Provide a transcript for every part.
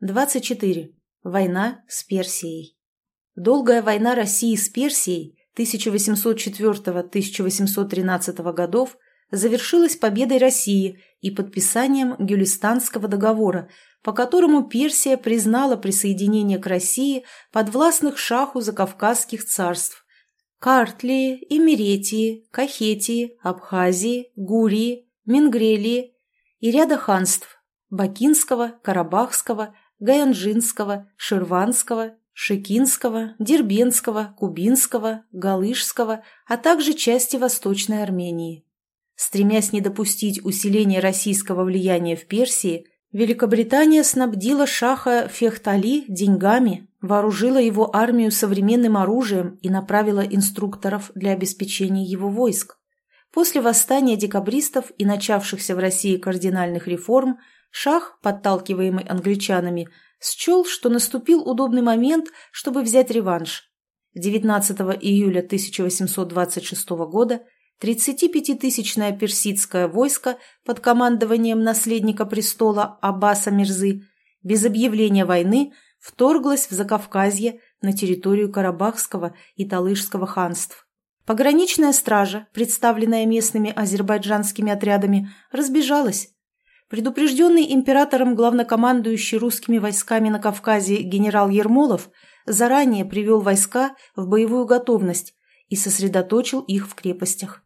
24. Война с Персией. Долгая война России с Персией 1804-1813 годов завершилась победой России и подписанием Гюлистанского договора, по которому Персия признала присоединение к России подвластных шаху закавказских царств Картлии, Имеретии, Кахетии, Абхазии, Гурии, Мингрелии и ряда ханств – Бакинского, Карабахского, Гаянжинского, Ширванского, Шикинского, Дербенского, Кубинского, Галышского, а также части Восточной Армении. Стремясь не допустить усиления российского влияния в Персии, Великобритания снабдила шаха Фехтали деньгами, вооружила его армию современным оружием и направила инструкторов для обеспечения его войск. После восстания декабристов и начавшихся в России кардинальных реформ Шах, подталкиваемый англичанами, счел, что наступил удобный момент, чтобы взять реванш. 19 июля 1826 года 35-тысячное персидское войско под командованием наследника престола Аббаса Мирзы без объявления войны вторглось в Закавказье на территорию Карабахского и Талышского ханств. Пограничная стража, представленная местными азербайджанскими отрядами, разбежалась, Предупрежденный императором главнокомандующий русскими войсками на Кавказе генерал Ермолов заранее привел войска в боевую готовность и сосредоточил их в крепостях.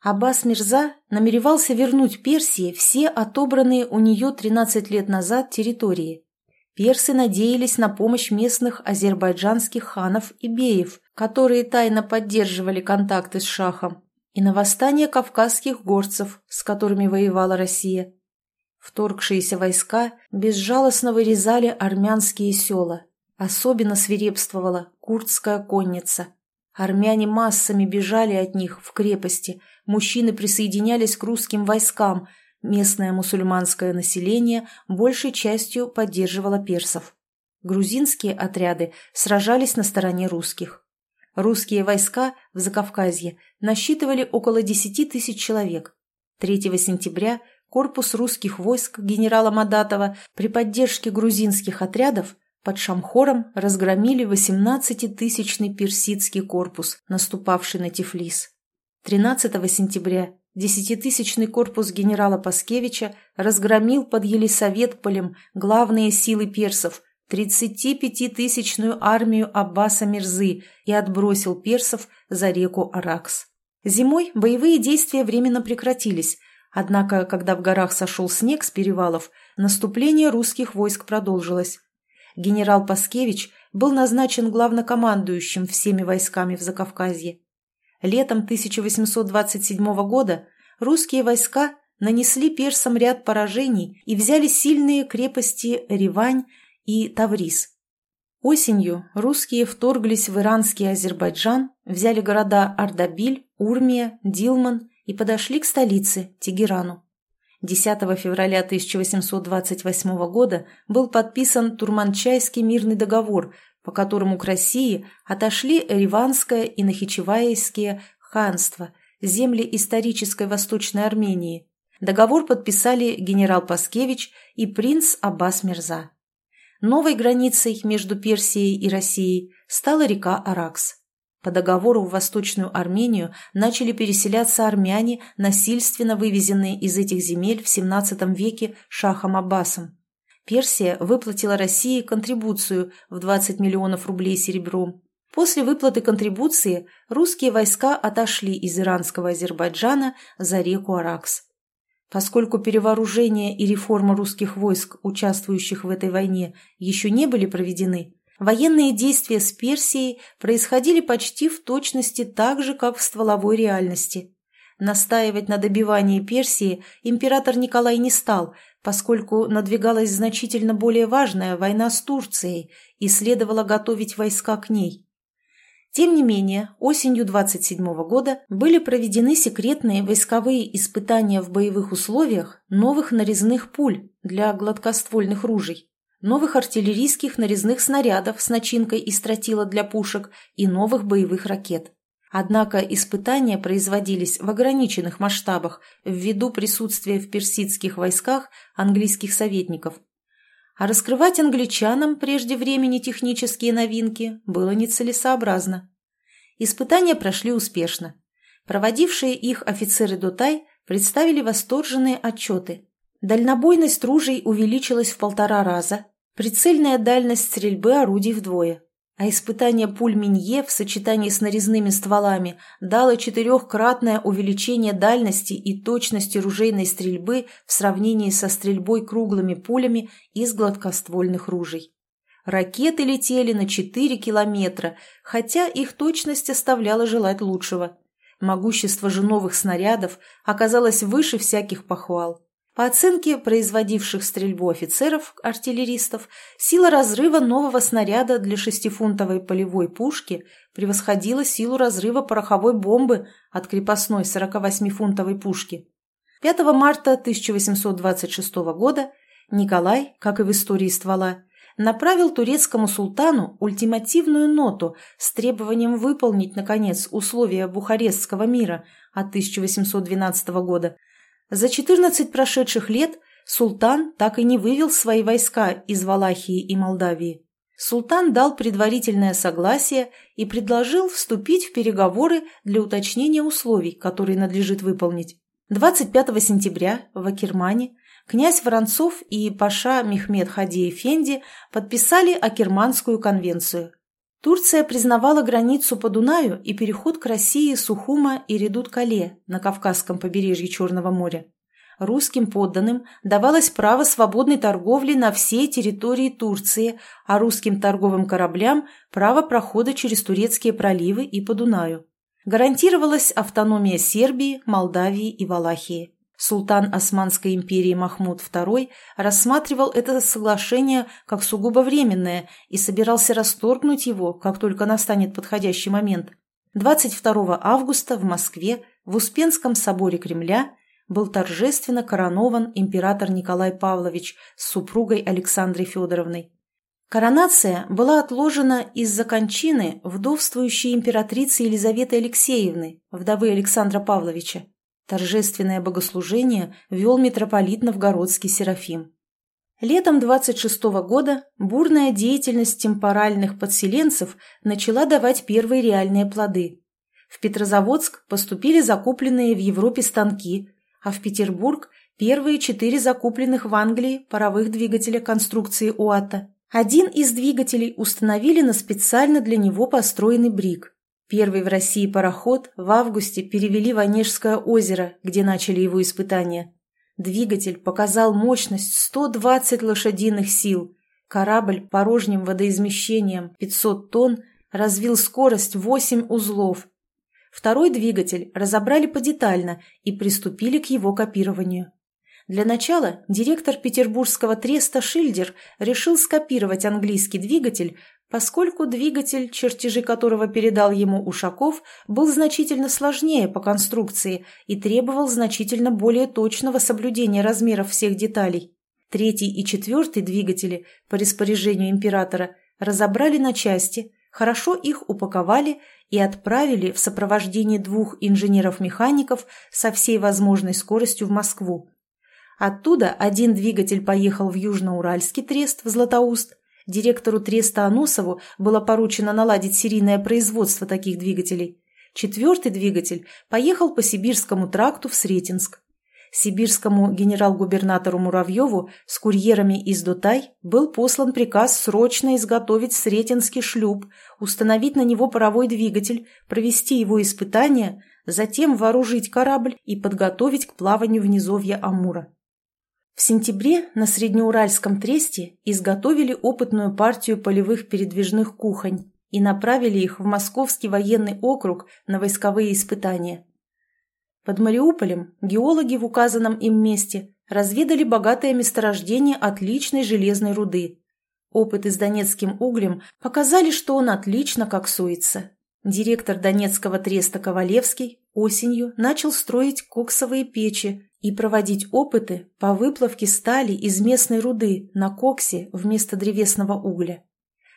Аббас Мирза намеревался вернуть Персии все отобранные у нее 13 лет назад территории. Персы надеялись на помощь местных азербайджанских ханов и беев, которые тайно поддерживали контакты с шахом, и на восстание кавказских горцев, с которыми воевала Россия. Вторгшиеся войска безжалостно вырезали армянские села. Особенно свирепствовала курдская конница. Армяне массами бежали от них в крепости, мужчины присоединялись к русским войскам, местное мусульманское население большей частью поддерживало персов. Грузинские отряды сражались на стороне русских. Русские войска в Закавказье насчитывали около 10 тысяч человек. 3 сентября – корпус русских войск генерала Мадатова при поддержке грузинских отрядов под Шамхором разгромили 18-тысячный персидский корпус, наступавший на Тифлис. 13 сентября десятитысячный корпус генерала Паскевича разгромил под Елисаветполем главные силы персов, 35-тысячную армию Аббаса Мирзы и отбросил персов за реку Аракс. Зимой боевые действия временно прекратились, Однако, когда в горах сошел снег с перевалов, наступление русских войск продолжилось. Генерал Паскевич был назначен главнокомандующим всеми войсками в Закавказье. Летом 1827 года русские войска нанесли персам ряд поражений и взяли сильные крепости Ривань и Таврис. Осенью русские вторглись в иранский Азербайджан, взяли города Ардабиль, Урмия, Дилман и подошли к столице, Тегерану. 10 февраля 1828 года был подписан Турманчайский мирный договор, по которому к России отошли Риванское и Нахичеваевские ханства, земли исторической Восточной Армении. Договор подписали генерал Паскевич и принц Аббас Мирза. Новой границей между Персией и Россией стала река Аракс. По договору в Восточную Армению начали переселяться армяне, насильственно вывезенные из этих земель в XVII веке шахом Аббасом. Персия выплатила России контрибуцию в 20 миллионов рублей серебром. После выплаты контрибуции русские войска отошли из иранского Азербайджана за реку Аракс. Поскольку перевооружение и реформа русских войск, участвующих в этой войне, еще не были проведены, Военные действия с Персией происходили почти в точности так же, как в стволовой реальности. Настаивать на добивании Персии император Николай не стал, поскольку надвигалась значительно более важная война с Турцией и следовало готовить войска к ней. Тем не менее, осенью 27 года были проведены секретные войсковые испытания в боевых условиях новых нарезных пуль для гладкоствольных ружей новых артиллерийских нарезных снарядов с начинкой из тротила для пушек и новых боевых ракет. Однако испытания производились в ограниченных масштабах ввиду присутствия в персидских войсках английских советников. а раскрывать англичанам прежде времени технические новинки было нецелесообразно. Испытания прошли успешно. Проводившие их офицеры Дотай представили восторженные отчеты. Дальнобойность ружей увеличилась в полтора раза, прицельная дальность стрельбы орудий вдвое. А испытание пуль Минье в сочетании с нарезными стволами дало четырехкратное увеличение дальности и точности ружейной стрельбы в сравнении со стрельбой круглыми пулями из гладкоствольных ружей. Ракеты летели на 4 километра, хотя их точность оставляла желать лучшего. Могущество же новых снарядов оказалось выше всяких похвал. По оценке производивших стрельбу офицеров-артиллеристов, сила разрыва нового снаряда для шестифунтовой полевой пушки превосходила силу разрыва пороховой бомбы от крепостной 48-фунтовой пушки. 5 марта 1826 года Николай, как и в истории ствола, направил турецкому султану ультимативную ноту с требованием выполнить, наконец, условия Бухарестского мира от 1812 года, за 14 прошедших лет султан так и не вывел свои войска из Валахии и Молдавии. Султан дал предварительное согласие и предложил вступить в переговоры для уточнения условий, которые надлежит выполнить. 25 сентября в Акермане князь Воронцов и паша Мехмед Хади Эфенди подписали Акерманскую конвенцию. Турция признавала границу по Дунаю и переход к России Сухума и Редут-Кале на Кавказском побережье Черного моря. Русским подданным давалось право свободной торговли на всей территории Турции, а русским торговым кораблям – право прохода через турецкие проливы и по Дунаю. Гарантировалась автономия Сербии, Молдавии и Валахии. Султан Османской империи Махмуд II рассматривал это соглашение как сугубо временное и собирался расторгнуть его, как только настанет подходящий момент. 22 августа в Москве в Успенском соборе Кремля был торжественно коронован император Николай Павлович с супругой Александрой Федоровной. Коронация была отложена из-за кончины вдовствующей императрицы Елизаветы Алексеевны, вдовы Александра Павловича. Торжественное богослужение вел митрополит Новгородский Серафим. Летом 26 -го года бурная деятельность темпоральных подселенцев начала давать первые реальные плоды. В Петрозаводск поступили закупленные в Европе станки, а в Петербург – первые четыре закупленных в Англии паровых двигателя конструкции УАТа. Один из двигателей установили на специально для него построенный брик – Первый в России пароход в августе перевели в Онежское озеро, где начали его испытания. Двигатель показал мощность 120 лошадиных сил. Корабль порожним водоизмещением 500 тонн развил скорость 8 узлов. Второй двигатель разобрали подетально и приступили к его копированию. Для начала директор петербургского треста Шильдер решил скопировать английский двигатель, поскольку двигатель, чертежи которого передал ему Ушаков, был значительно сложнее по конструкции и требовал значительно более точного соблюдения размеров всех деталей. Третий и четвертый двигатели по распоряжению императора разобрали на части, хорошо их упаковали и отправили в сопровождении двух инженеров-механиков со всей возможной скоростью в Москву. Оттуда один двигатель поехал в Южноуральский трест в Златоуст, Директору Треста Анусову было поручено наладить серийное производство таких двигателей. Четвертый двигатель поехал по Сибирскому тракту в Сретенск. Сибирскому генерал-губернатору Муравьеву с курьерами из Дотай был послан приказ срочно изготовить Сретенский шлюп, установить на него паровой двигатель, провести его испытания, затем вооружить корабль и подготовить к плаванию в низовье Амура. В сентябре на Среднеуральском тресте изготовили опытную партию полевых передвижных кухонь и направили их в Московский военный округ на войсковые испытания. Под Мариуполем геологи в указанном им месте разведали богатое месторождение отличной железной руды. Опыты с донецким углем показали, что он отлично коксуется. Директор Донецкого треста Ковалевский осенью начал строить коксовые печи и проводить опыты по выплавке стали из местной руды на коксе вместо древесного угля.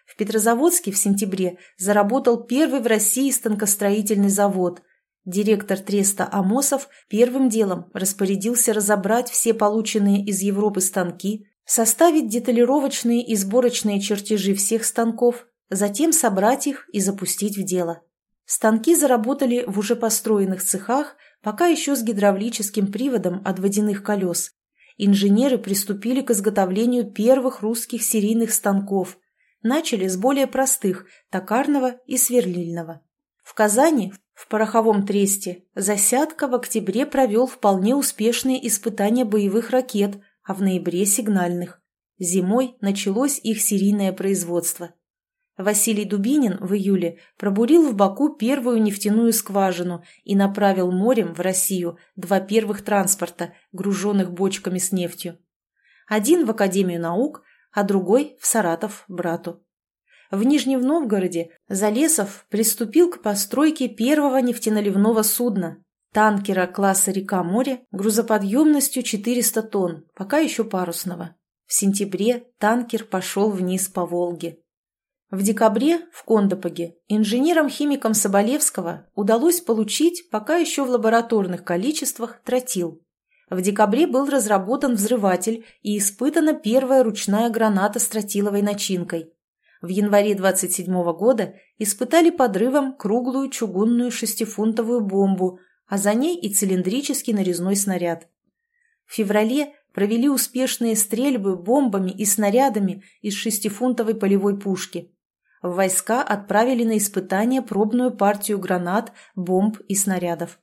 В Петрозаводске в сентябре заработал первый в России станкостроительный завод. Директор Треста Амосов первым делом распорядился разобрать все полученные из Европы станки, составить деталировочные и сборочные чертежи всех станков, затем собрать их и запустить в дело. Станки заработали в уже построенных цехах, пока еще с гидравлическим приводом от водяных колес. Инженеры приступили к изготовлению первых русских серийных станков. Начали с более простых – токарного и сверлильного. В Казани, в пороховом тресте, Засядка в октябре провел вполне успешные испытания боевых ракет, а в ноябре – сигнальных. Зимой началось их серийное производство. Василий Дубинин в июле пробурил в Баку первую нефтяную скважину и направил морем в Россию два первых транспорта, груженных бочками с нефтью. Один в Академию наук, а другой в Саратов брату. В Нижнем Новгороде Залесов приступил к постройке первого нефтеналивного судна, танкера класса «Река-море» грузоподъемностью 400 тонн, пока еще парусного. В сентябре танкер пошел вниз по Волге. В декабре в Кондопоге инженерам-химикам Соболевского удалось получить, пока еще в лабораторных количествах, тротил. В декабре был разработан взрыватель и испытана первая ручная граната с тротиловой начинкой. В январе 27 года испытали подрывом круглую чугунную шестифунтовую бомбу, а за ней и цилиндрический нарезной снаряд. В феврале провели успешные стрельбы бомбами и снарядами из шестифунтовой полевой пушки в войска отправили на испытание пробную партию гранат, бомб и снарядов.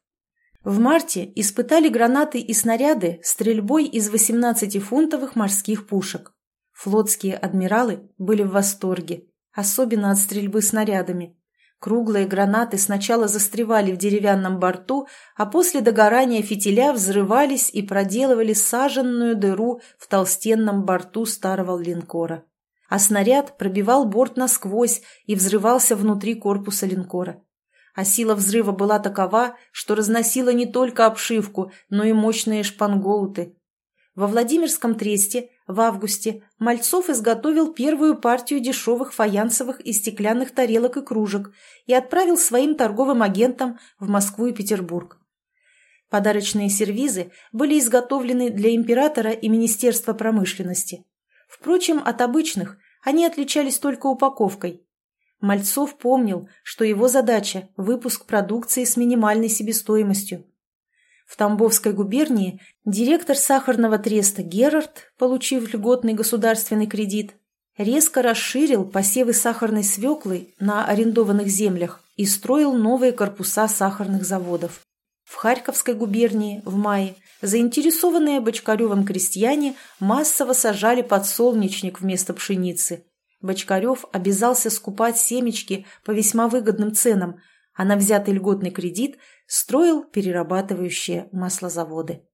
В марте испытали гранаты и снаряды стрельбой из 18-фунтовых морских пушек. Флотские адмиралы были в восторге, особенно от стрельбы снарядами. Круглые гранаты сначала застревали в деревянном борту, а после догорания фитиля взрывались и проделывали саженную дыру в толстенном борту старого линкора а снаряд пробивал борт насквозь и взрывался внутри корпуса линкора. А сила взрыва была такова, что разносила не только обшивку, но и мощные шпангоуты. Во Владимирском тресте в августе Мальцов изготовил первую партию дешевых фаянсовых и стеклянных тарелок и кружек и отправил своим торговым агентам в Москву и Петербург. Подарочные сервизы были изготовлены для императора и Министерства промышленности. Впрочем, от обычных они отличались только упаковкой. Мальцов помнил, что его задача – выпуск продукции с минимальной себестоимостью. В Тамбовской губернии директор сахарного треста Герард, получив льготный государственный кредит, резко расширил посевы сахарной свеклы на арендованных землях и строил новые корпуса сахарных заводов. В Харьковской губернии в мае заинтересованные Бочкаревым крестьяне массово сажали подсолнечник вместо пшеницы. Бочкарев обязался скупать семечки по весьма выгодным ценам, а на взятый льготный кредит строил перерабатывающие маслозаводы.